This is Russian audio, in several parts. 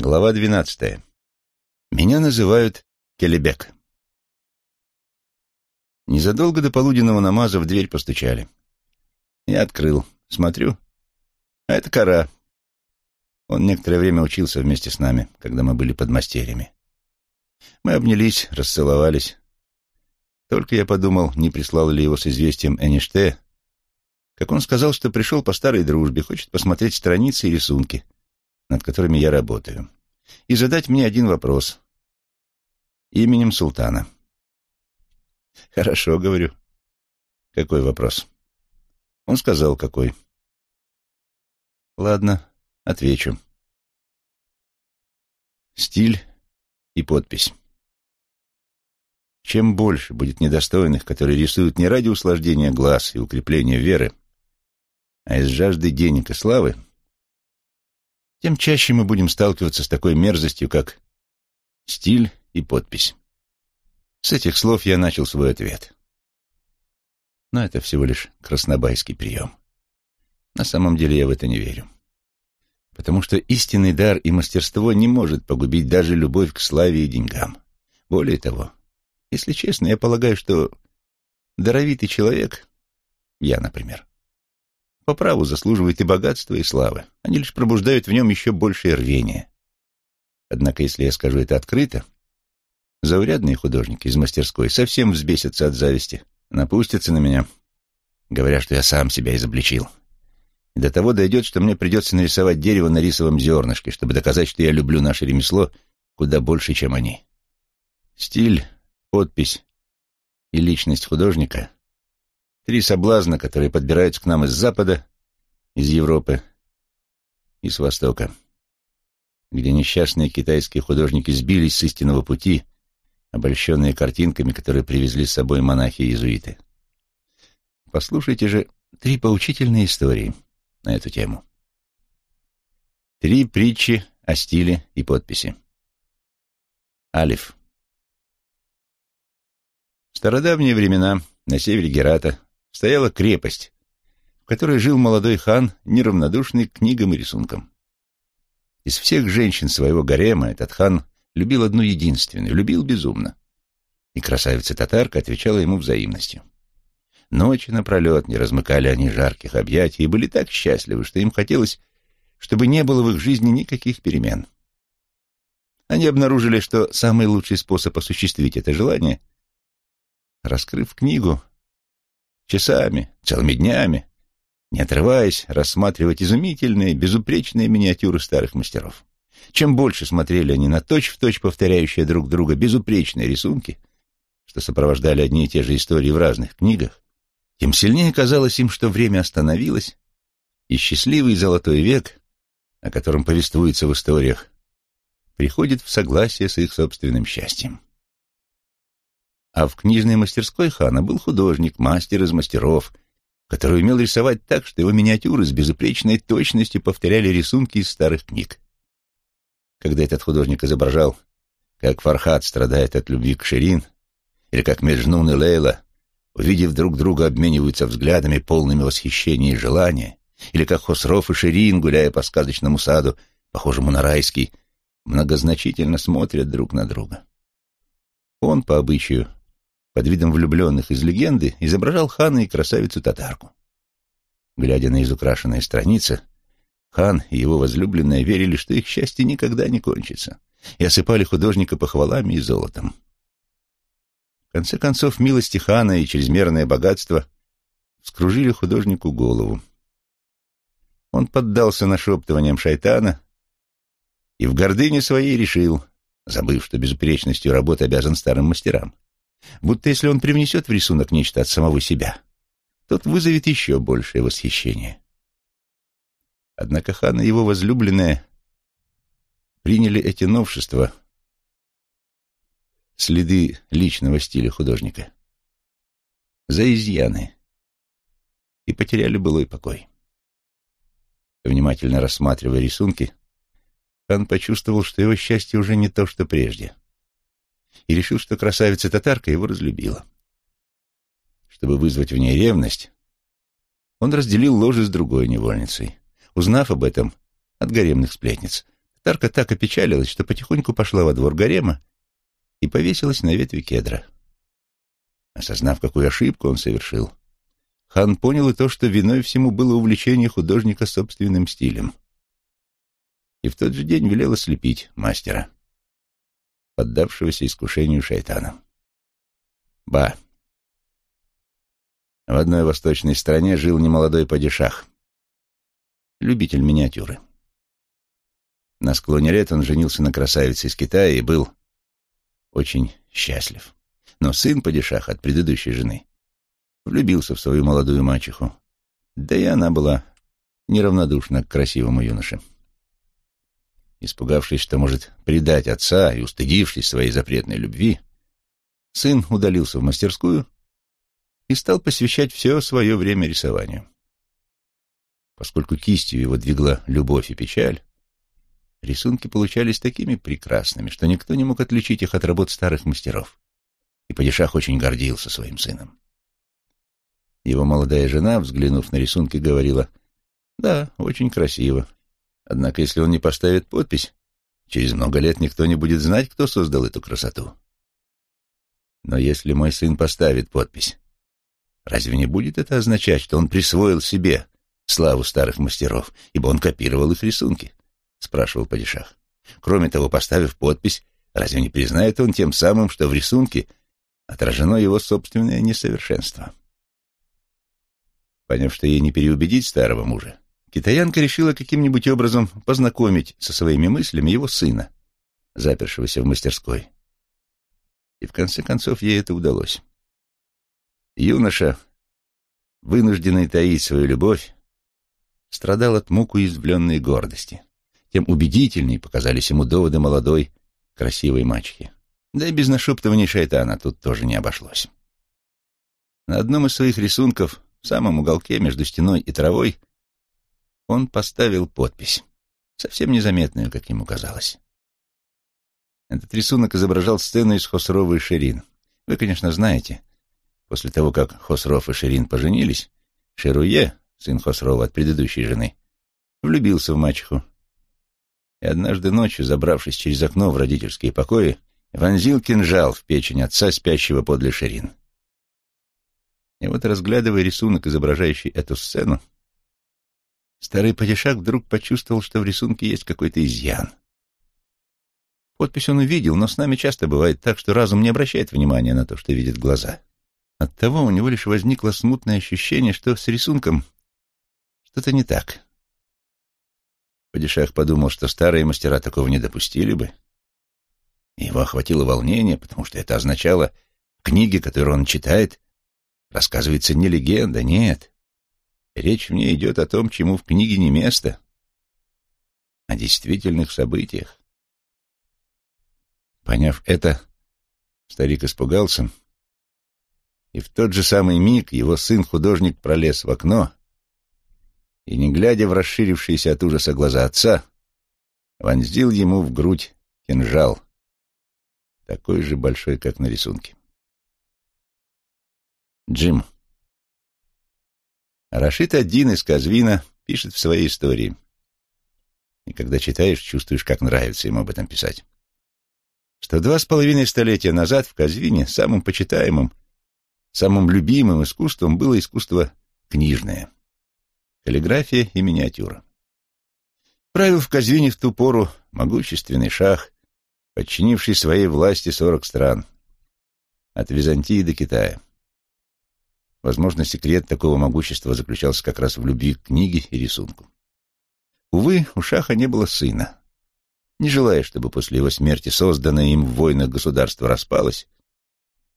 Глава двенадцатая. Меня называют Келебек. Незадолго до полуденного намаза в дверь постучали. Я открыл. Смотрю. А это Кара. Он некоторое время учился вместе с нами, когда мы были подмастерьями. Мы обнялись, расцеловались. Только я подумал, не прислал ли его с известием Эниште, как он сказал, что пришел по старой дружбе, хочет посмотреть страницы и рисунки — над которыми я работаю, и задать мне один вопрос. Именем султана. Хорошо, говорю. Какой вопрос? Он сказал, какой. Ладно, отвечу. Стиль и подпись. Чем больше будет недостойных, которые рисуют не ради услаждения глаз и укрепления веры, а из жажды денег и славы, тем чаще мы будем сталкиваться с такой мерзостью, как стиль и подпись. С этих слов я начал свой ответ. Но это всего лишь краснобайский прием. На самом деле я в это не верю. Потому что истинный дар и мастерство не может погубить даже любовь к славе и деньгам. Более того, если честно, я полагаю, что даровитый человек, я, например, по праву заслуживает и богатства, и славы. Они лишь пробуждают в нем еще большее рвение. Однако, если я скажу это открыто, заурядные художники из мастерской совсем взбесятся от зависти, напустятся на меня, говоря, что я сам себя изобличил. И до того дойдет, что мне придется нарисовать дерево на рисовом зернышке, чтобы доказать, что я люблю наше ремесло куда больше, чем они. Стиль, подпись и личность художника Три соблазна, которые подбираются к нам из Запада, из Европы и с Востока, где несчастные китайские художники сбились с истинного пути, обольщенные картинками, которые привезли с собой монахи-иезуиты. Послушайте же три поучительные истории на эту тему. Три притчи о стиле и подписи. Алиф. В стародавние времена на севере Герата стояла крепость, в которой жил молодой хан, неравнодушный к книгам и рисункам. Из всех женщин своего гарема этот хан любил одну единственную, любил безумно. И красавица-татарка отвечала ему взаимностью. Ночи напролет не размыкали они жарких объятий и были так счастливы, что им хотелось, чтобы не было в их жизни никаких перемен. Они обнаружили, что самый лучший способ осуществить это желание — раскрыв книгу, часами, целыми днями, не отрываясь, рассматривать изумительные, безупречные миниатюры старых мастеров. Чем больше смотрели они на точь-в-точь точь повторяющие друг друга безупречные рисунки, что сопровождали одни и те же истории в разных книгах, тем сильнее казалось им, что время остановилось, и счастливый золотой век, о котором повествуется в историях, приходит в согласие с их собственным счастьем. А в книжной мастерской хана был художник, мастер из мастеров, который умел рисовать так, что его миниатюры с безупречной точностью повторяли рисунки из старых книг. Когда этот художник изображал, как Фархат страдает от любви к Ширин, или как Межнун и Лейла, увидев друг друга, обмениваются взглядами, полными восхищения и желания, или как Хосров и Ширин, гуляя по сказочному саду, похожему на райский, многозначительно смотрят друг на друга. Он, по обычаю, под видом влюбленных из легенды изображал хана и красавицу-татарку. Глядя на изукрашенные страницы, хан и его возлюбленная верили, что их счастье никогда не кончится, и осыпали художника похвалами и золотом. В конце концов, милости хана и чрезмерное богатство скружили художнику голову. Он поддался нашептываниям шайтана и в гордыне своей решил, забыв, что безупречностью работы обязан старым мастерам, будто если он привнесет в рисунок нечто от самого себя, тот вызовет еще большее восхищение. Однако хан и его возлюбленная приняли эти новшества, следы личного стиля художника, за изъяны и потеряли былой покой. Внимательно рассматривая рисунки, хан почувствовал, что его счастье уже не то, что прежде и решил, что красавица-татарка его разлюбила. Чтобы вызвать в ней ревность, он разделил ложе с другой невольницей, узнав об этом от гаремных сплетниц, Тарка так опечалилась, что потихоньку пошла во двор гарема и повесилась на ветви кедра. Осознав, какую ошибку он совершил, хан понял и то, что виной всему было увлечение художника собственным стилем. И в тот же день велел ослепить мастера, поддавшегося искушению шайтана. Ба. В одной восточной стране жил немолодой падишах, любитель миниатюры. На склоне лет он женился на красавице из Китая и был очень счастлив. Но сын падишаха от предыдущей жены влюбился в свою молодую мачеху, да и она была неравнодушна к красивому юноше. Испугавшись, что может предать отца и устыдившись своей запретной любви, сын удалился в мастерскую и стал посвящать все свое время рисованию. Поскольку кистью его двигала любовь и печаль, рисунки получались такими прекрасными, что никто не мог отличить их от работ старых мастеров. И Падишах очень гордился своим сыном. Его молодая жена, взглянув на рисунки, говорила, «Да, очень красиво. Однако, если он не поставит подпись, через много лет никто не будет знать, кто создал эту красоту. Но если мой сын поставит подпись, разве не будет это означать, что он присвоил себе славу старых мастеров, ибо он копировал их рисунки? — спрашивал Падишах. Кроме того, поставив подпись, разве не признает он тем самым, что в рисунке отражено его собственное несовершенство? Поняв, что ей не переубедить старого мужа, китаянка решила каким-нибудь образом познакомить со своими мыслями его сына, запершегося в мастерской. И в конце концов ей это удалось. Юноша, вынужденный таить свою любовь, страдал от мук уязвленной гордости. Тем убедительней показались ему доводы молодой, красивой мачехи. Да и без нашептываний шайтана тут тоже не обошлось. На одном из своих рисунков, в самом уголке между стеной и травой, он поставил подпись, совсем незаметную, как ему казалось. Этот рисунок изображал сцену из Хосрова и Ширин. Вы, конечно, знаете, после того, как Хосров и Ширин поженились, Шируе, сын Хосрова от предыдущей жены, влюбился в мачеху. И однажды ночью, забравшись через окно в родительские покои, вонзил кинжал в печень отца, спящего подле Ширин. И вот, разглядывая рисунок, изображающий эту сцену, старый падишах вдруг почувствовал, что в рисунке есть какой-то изъян. Подпись он увидел, но с нами часто бывает так, что разум не обращает внимания на то, что видит глаза. Оттого у него лишь возникло смутное ощущение, что с рисунком что-то не так. Падишах подумал, что старые мастера такого не допустили бы. Его охватило волнение, потому что это означало, в книге, которую он читает, рассказывается не легенда, нет. Речь в ней идет о том, чему в книге не место, о действительных событиях. Поняв это, старик испугался, и в тот же самый миг его сын-художник пролез в окно и, не глядя в расширившиеся от ужаса глаза отца, вонзил ему в грудь кинжал, такой же большой, как на рисунке. Джим. Рашид один из Казвина пишет в своей истории. И когда читаешь, чувствуешь, как нравится ему об этом писать. Что два с половиной столетия назад в Казвине самым почитаемым, самым любимым искусством было искусство книжное каллиграфия и миниатюра. Правил в Казвине в ту пору могущественный шах, подчинивший своей власти сорок стран, от Византии до Китая. Возможно, секрет такого могущества заключался как раз в любви к книге и рисунку. Увы, у Шаха не было сына. Не желая, чтобы после его смерти созданное им в войнах государство распалось,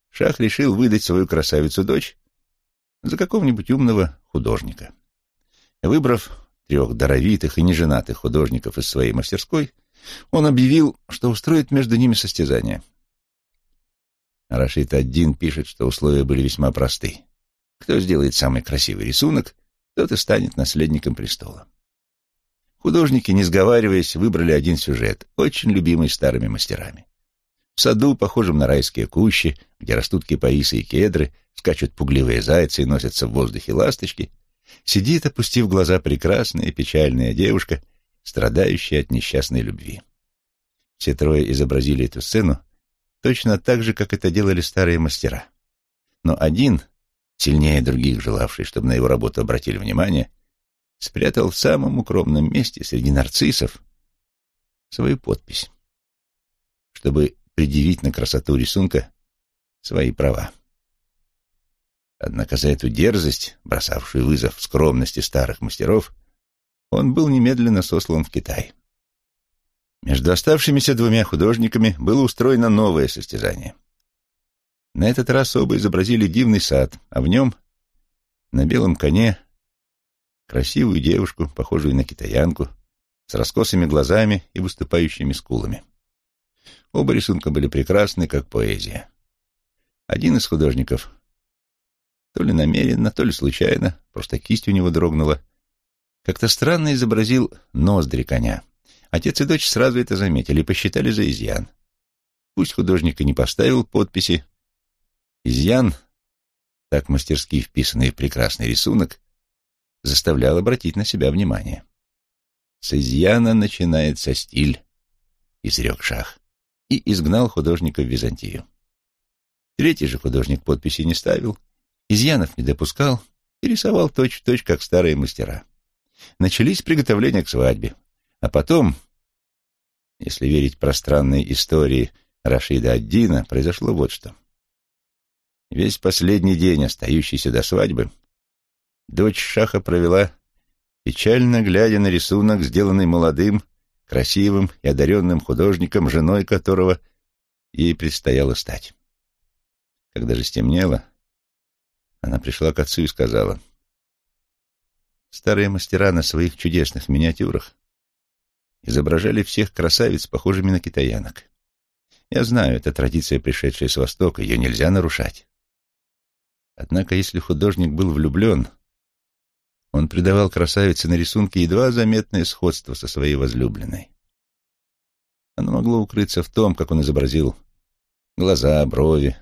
Шах решил выдать свою красавицу-дочь за какого-нибудь умного художника. Выбрав трех даровитых и неженатых художников из своей мастерской, он объявил, что устроит между ними состязание. Рашид один пишет, что условия были весьма просты. Кто сделает самый красивый рисунок, тот и станет наследником престола. Художники, не сговариваясь, выбрали один сюжет, очень любимый старыми мастерами. В саду, похожем на райские кущи, где растут кипаисы и кедры, скачут пугливые зайцы и носятся в воздухе ласточки, Сидит, опустив глаза, прекрасная печальная девушка страдающая от несчастной любви. Все трое изобразили эту сцену точно так же, как это делали старые мастера. Но один, сильнее других желавший, чтобы на его работу обратили внимание, спрятал в самом укромном месте среди нарциссов свою подпись, чтобы предъявить на красоту рисунка свои права. Однако за эту дерзость, бросавшую вызов скромности старых мастеров, он был немедленно сослан в Китай. Между оставшимися двумя художниками было устроено новое состязание. На этот раз оба изобразили дивный сад, а в нем, на белом коне, красивую девушку, похожую на китаянку, с раскосыми глазами и выступающими скулами. Оба рисунка были прекрасны, как поэзия. Один из художников, то ли намеренно, то ли случайно, просто кисть у него дрогнула, как-то странно изобразил ноздри коня. Отец и дочь сразу это заметили и посчитали за изъян. Пусть художник и не поставил подписи, изъян, так мастерски вписанный в прекрасный рисунок, заставлял обратить на себя внимание. «С изъяна начинается стиль», — изрек Шах, и изгнал художника в Византию. Третий же художник подписи не ставил, изъянов не допускал и рисовал точь-в-точь, -точь, как старые мастера. Начались приготовления к свадьбе, а потом, если верить пространной истории Рашида Аддина, произошло вот что. Весь последний день, остающийся до свадьбы, дочь Шаха провела, печально глядя на рисунок, сделанный молодым, красивым и одаренным художником, женой которого ей предстояло стать. Когда же стемнело, она пришла к отцу и сказала, «Старые мастера на своих чудесных миниатюрах изображали всех красавиц, похожими на китаянок. Я знаю, это традиция, пришедшая с Востока, ее нельзя нарушать. Однако, если художник был влюблен, он придавал красавице на рисунке едва заметное сходство со своей возлюбленной. Оно могло укрыться в том, как он изобразил глаза, брови,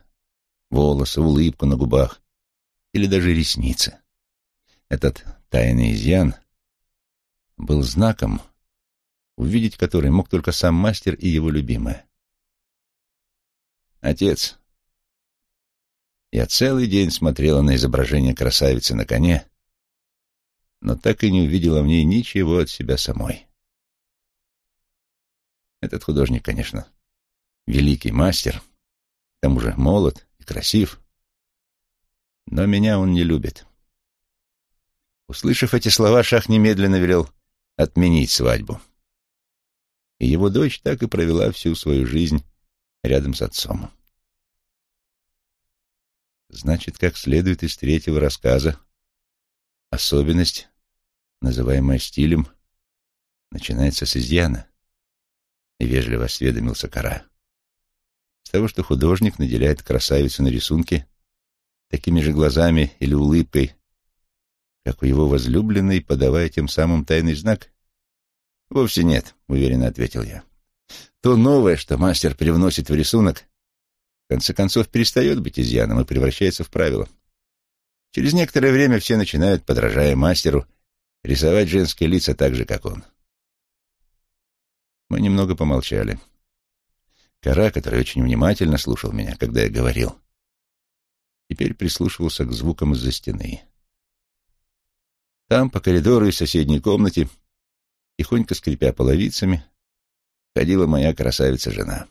волосы, улыбку на губах или даже ресницы. Этот тайный изъян был знаком, увидеть который мог только сам мастер и его любимая. Отец, я целый день смотрела на изображение красавицы на коне, но так и не увидела в ней ничего от себя самой. Этот художник, конечно, великий мастер, к тому же молод и красив, но меня он не любит. Услышав эти слова, Шах немедленно велел отменить свадьбу. И его дочь так и провела всю свою жизнь рядом с отцом. Значит, как следует из третьего рассказа, особенность, называемая стилем, начинается с изъяна, вежливо осведомился Кара. С того, что художник наделяет красавицу на рисунке такими же глазами или улыбкой, как у его возлюбленной, подавая тем самым тайный знак? «Вовсе нет», — уверенно ответил я. «То новое, что мастер привносит в рисунок, конце концов перестает быть изъяном и превращается в правило. Через некоторое время все начинают, подражая мастеру, рисовать женские лица так же, как он. Мы немного помолчали. Кара, который очень внимательно слушал меня, когда я говорил, теперь прислушивался к звукам из-за стены. Там, по коридору и соседней комнате, тихонько скрипя половицами, ходила моя красавица-жена.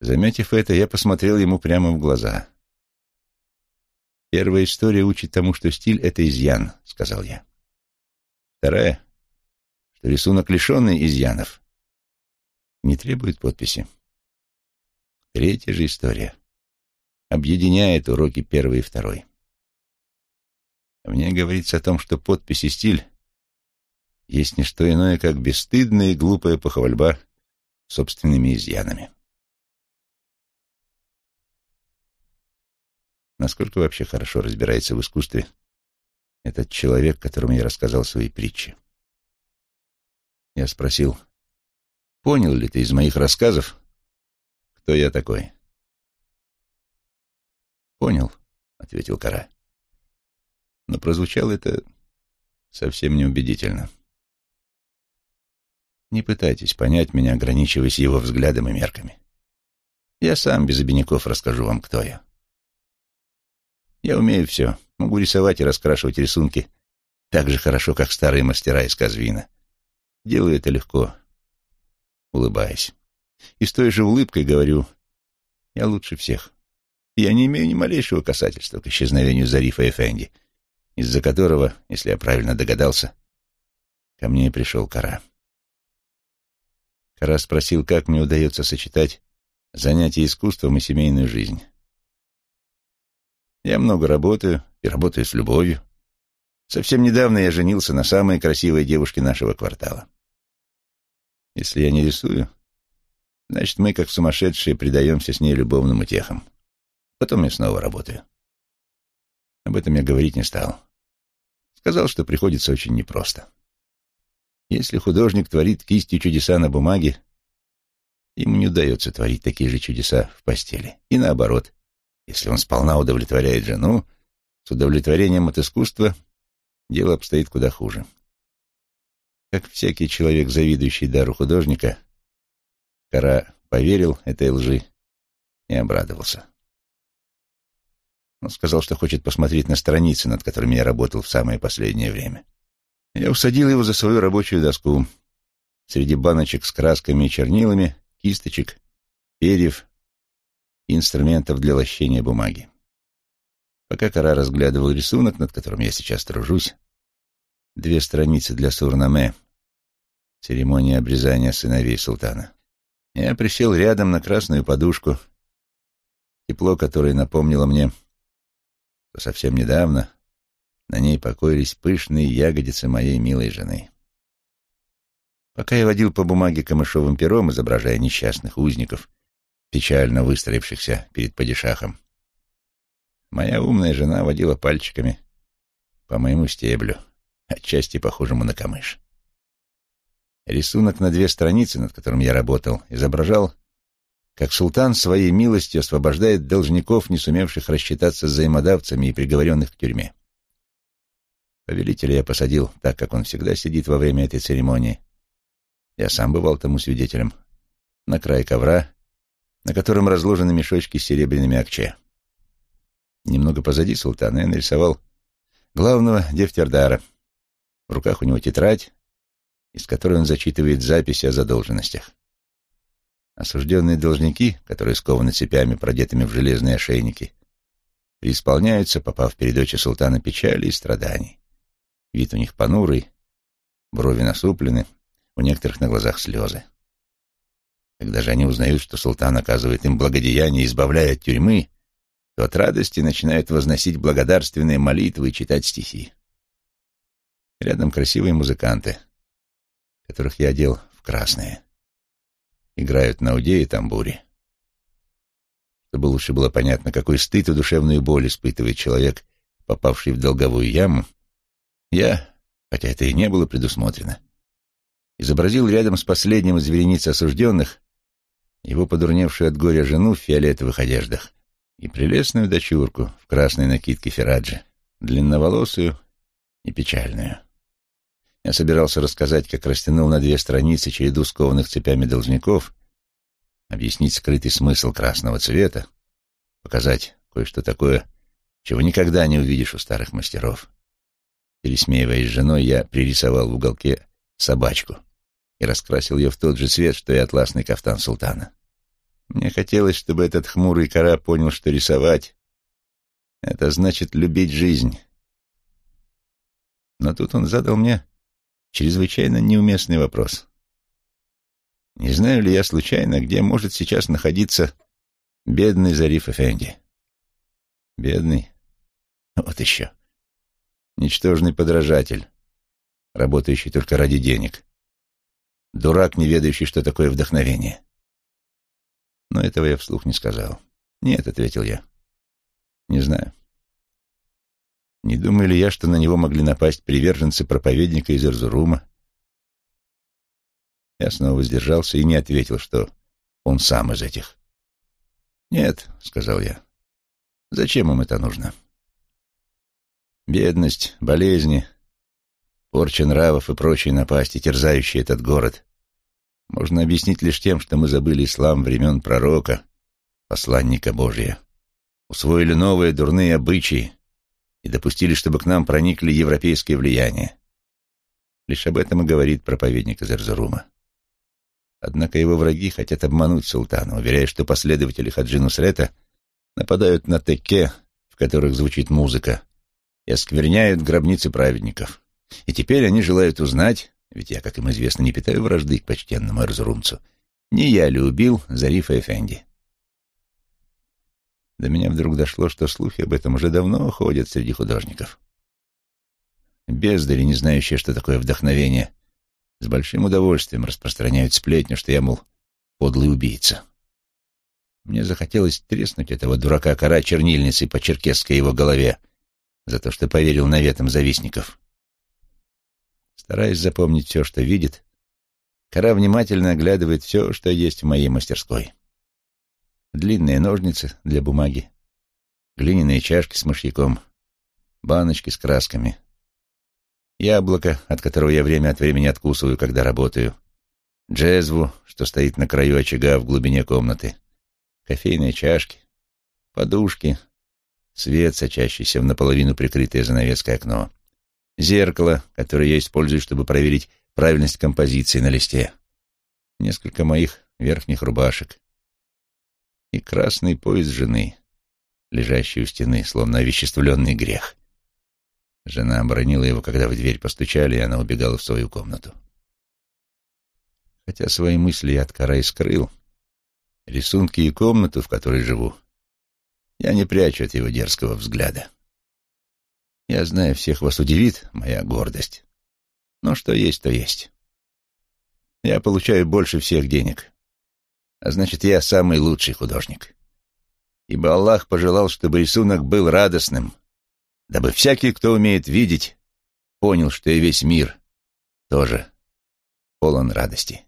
Заметив это, я посмотрел ему прямо в глаза. «Первая история учит тому, что стиль — это изъян», — сказал я. Вторая, что рисунок, лишенный изъянов, не требует подписи. Третья же история объединяет уроки первой и второй. В ней говорится о том, что подпись и стиль есть не что иное, как бесстыдная и глупая похвальба собственными изъянами. Насколько вообще хорошо разбирается в искусстве этот человек, которому я рассказал свои притчи? Я спросил, понял ли ты из моих рассказов, кто я такой? Понял, ответил Кара. Но прозвучало это совсем неубедительно. Не пытайтесь понять меня, ограничиваясь его взглядом и мерками. Я сам без обиняков расскажу вам, кто я. Я умею все. Могу рисовать и раскрашивать рисунки так же хорошо, как старые мастера из Казвина. Делаю это легко, улыбаясь. И с той же улыбкой говорю, я лучше всех. Я не имею ни малейшего касательства к исчезновению Зарифа Эфенди, из-за которого, если я правильно догадался, ко мне и пришел Кара. Кара спросил, как мне удается сочетать занятия искусством и семейную жизнь. Я много работаю и работаю с любовью. Совсем недавно я женился на самой красивой девушке нашего квартала. Если я не рисую, значит, мы, как сумасшедшие, предаемся с ней любовным утехам. Потом я снова работаю. Об этом я говорить не стал. Сказал, что приходится очень непросто. Если художник творит кистью чудеса на бумаге, ему не удается творить такие же чудеса в постели. И наоборот, если он сполна удовлетворяет жену, с удовлетворением от искусства дело обстоит куда хуже. Как всякий человек, завидующий дару художника, Кара поверил этой лжи и обрадовался. Он сказал, что хочет посмотреть на страницы, над которыми я работал в самое последнее время. Я усадил его за свою рабочую доску. Среди баночек с красками и чернилами, кисточек, перьев и инструментов для лощения бумаги. Пока Кара разглядывал рисунок, над которым я сейчас тружусь, две страницы для Сурнаме, церемония обрезания сыновей султана. Я присел рядом на красную подушку, тепло которой напомнило мне, что совсем недавно на ней покоились пышные ягодицы моей милой жены. Пока я водил по бумаге камышовым пером, изображая несчастных узников, печально выстроившихся перед падишахом, моя умная жена водила пальчиками по моему стеблю, отчасти похожему на камыш. Рисунок на две страницы, над которым я работал, изображал, как султан своей милостью освобождает должников, не сумевших рассчитаться с взаимодавцами и приговоренных к тюрьме. Повелителя я посадил так, как он всегда сидит во время этой церемонии. Я сам бывал тому свидетелем. На край ковра, на котором разложены мешочки с серебряными акче. Немного позади султана я нарисовал главного Дефтердара. В руках у него тетрадь, из которой он зачитывает записи о задолженностях. Осужденные должники, которые скованы цепями, продетыми в железные ошейники, преисполняются, попав перед очи султана печали и страданий. Вид у них понурый, брови насуплены, у некоторых на глазах слезы. Когда же они узнают, что султан оказывает им благодеяние, избавляя от тюрьмы, то от радости начинают возносить благодарственные молитвы и читать стихи. Рядом красивые музыканты, которых я одел в красные. Играют на уде и тамбуре. Чтобы лучше было понятно, какой стыд и душевную боль испытывает человек, попавший в долговую яму, я, хотя это и не было предусмотрено, изобразил рядом с последним из верениц осужденных его подурневшую от горя жену в фиолетовых одеждах и прелестную дочурку в красной накидке Фераджи, длинноволосую и печальную. Я собирался рассказать, как растянул на две страницы череду скованных цепями должников, объяснить скрытый смысл красного цвета, показать кое-что такое, чего никогда не увидишь у старых мастеров. Пересмеиваясь с женой, я пририсовал в уголке собачку и раскрасил ее в тот же цвет, что и атласный кафтан султана. Мне хотелось, чтобы этот хмурый кора понял, что рисовать — это значит любить жизнь. Но тут он задал мне чрезвычайно неуместный вопрос. Не знаю ли я случайно, где может сейчас находиться бедный Зариф Эфенди? Бедный? Вот еще. Ничтожный подражатель, работающий только ради денег. Дурак, не ведающий, что такое вдохновение. Но этого я вслух не сказал. «Нет», — ответил я. «Не знаю. Не думаю ли я, что на него могли напасть приверженцы проповедника из Эрзурума? Я снова сдержался и не ответил, что он сам из этих. «Нет», — сказал я, — «зачем им это нужно?» Бедность, болезни, порча нравов и прочие напасти, терзающие этот город, можно объяснить лишь тем, что мы забыли ислам времен пророка, посланника Божия, усвоили новые дурные обычаи и допустили, чтобы к нам проникли европейские влияния. Лишь об этом и говорит проповедник из Эрзурума. Однако его враги хотят обмануть султана, уверяя, что последователи Хаджи Нусрета нападают на текке, в которых звучит музыка, и оскверняют гробницы праведников. И теперь они желают узнать, ведь я, как им известно, не питаю вражды к почтенному эрзурумцу, не я ли убил Зарифа Эфенди. До меня вдруг дошло, что слухи об этом уже давно ходят среди художников. Бездари, не знающие, что такое вдохновение, с большим удовольствием распространяют сплетню, что я, мол, подлый убийца. Мне захотелось треснуть этого дурака кора чернильницей по черкесской его голове за то, что поверил наветам завистников. Стараясь запомнить все, что видит, кора внимательно оглядывает все, что есть в моей мастерской. Длинные ножницы для бумаги, глиняные чашки с мышьяком, баночки с красками, яблоко, от которого я время от времени откусываю, когда работаю, джезву, что стоит на краю очага в глубине комнаты, кофейные чашки, подушки, свет, сочащийся в наполовину прикрытое занавеской окно, зеркало, которое я использую, чтобы проверить правильность композиции на листе, несколько моих верхних рубашек и красный пояс жены, лежащий у стены, словно овеществленный грех. Жена оборонила его, когда в дверь постучали, и она убегала в свою комнату. Хотя свои мысли я от Карай скрыл, рисунки и комнату, в которой живу, я не прячу от его дерзкого взгляда. Я знаю, всех вас удивит моя гордость. Но что есть, то есть. Я получаю больше всех денег. А значит, я самый лучший художник. Ибо Аллах пожелал, чтобы рисунок был радостным, дабы всякий, кто умеет видеть, понял, что и весь мир тоже полон радости.